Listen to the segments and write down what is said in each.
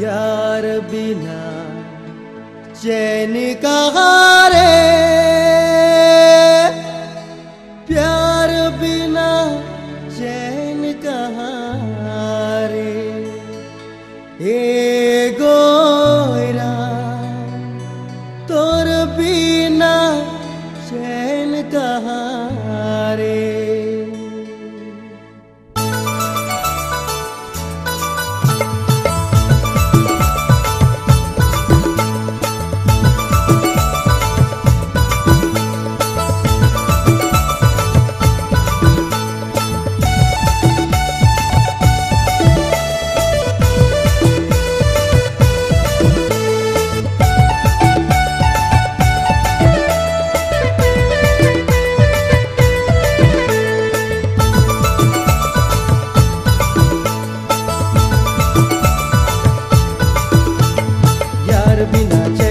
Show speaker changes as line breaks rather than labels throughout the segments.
यार बिना चैन कहा रे प्यार बिना चैन कहाँ रे ए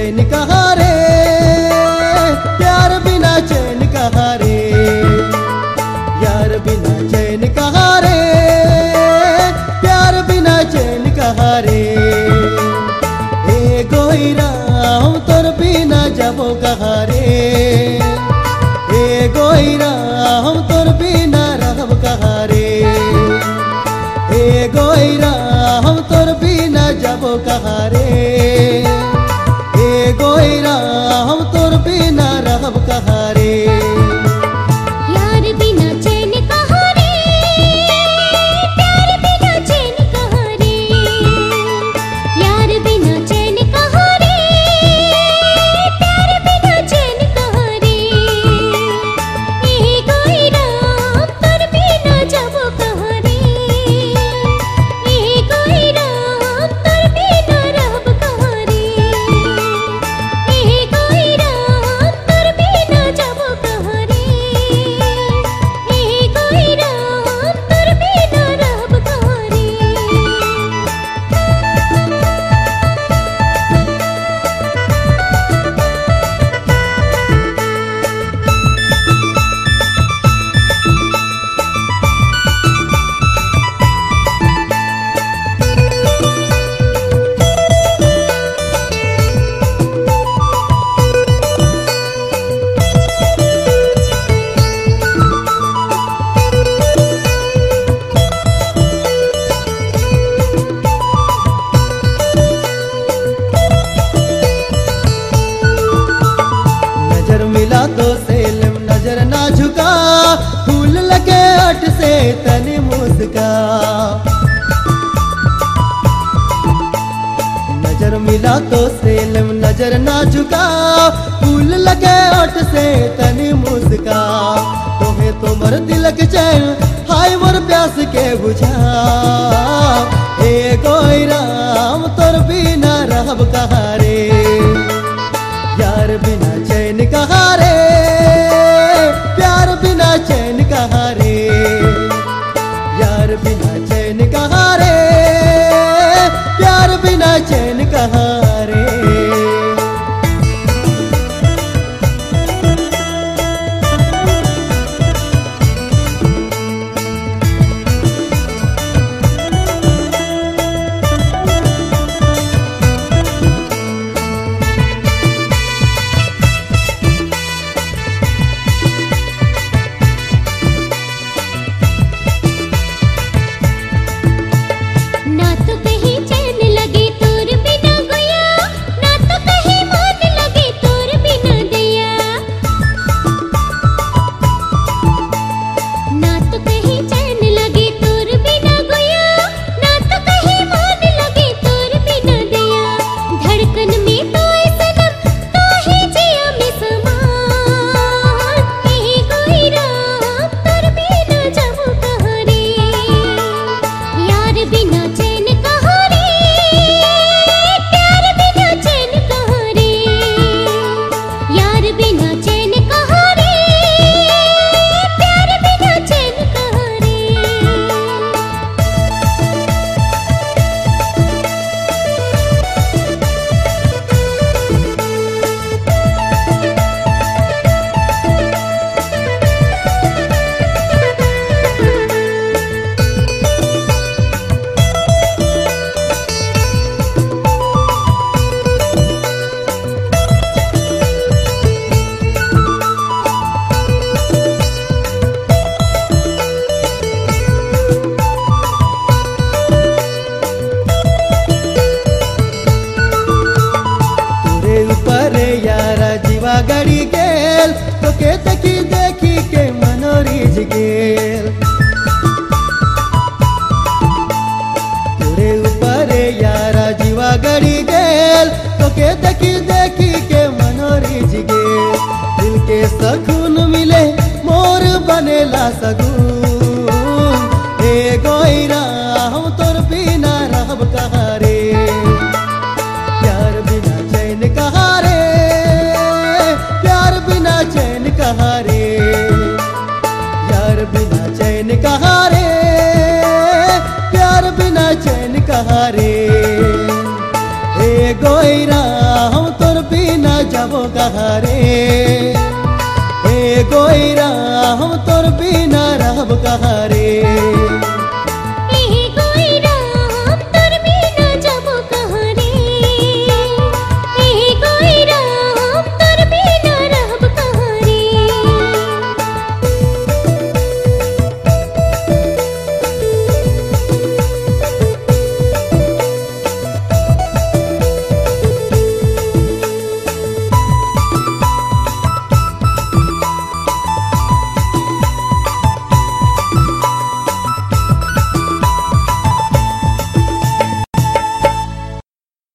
चैन कहाँ रे? प्यार बिना चैन कहा रे? यार बिना चैन कहा रे? प्यार बिना चैन कहा रे? ए गोईरा हम तोर बिना जाबो कहा रे? ए गोईरा हम तोर बिना रहब कहा रे? ए गोईरा हम तोर बिना जाबो कहा रे? मिला तो सेलम नज़र ना झुका। फूल लगे ओठ से तनी मुस्का। तुम्हें तुमर दिल दिलक चैन, हाय मोर प्यास के बुझा। कहाँ रे, प्यार बिना चैन कहा रे। ए गोइरा, हम तोर बिना जाबो कहा रे। ए गोइरा, हम तोर बिना रहब कहा रे।